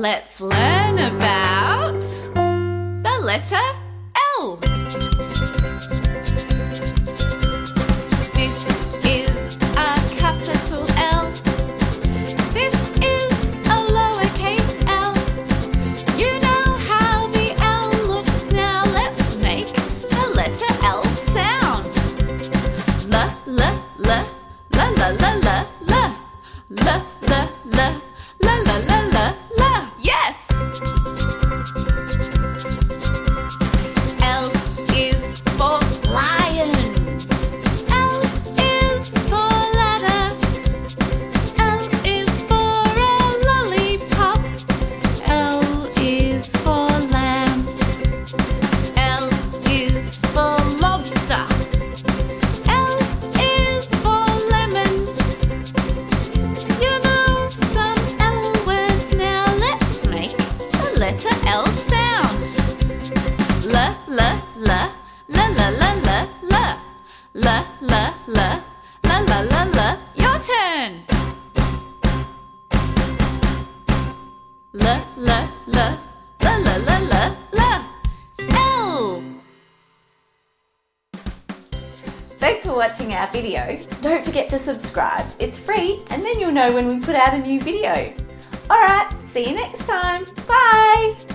Let's learn about the letter L. This is a capital L. This is a lowercase l. You know how the L looks now. Let's make the letter L sound. La la la la la la la la la la la letter L sound. La la la la la la la la la la la la la la la. Your turn. La la la la la la la la. L. Thanks for watching our video. Don't forget to subscribe. It's free and then you'll know when we put out a new video. Alright, see you next time. Bye!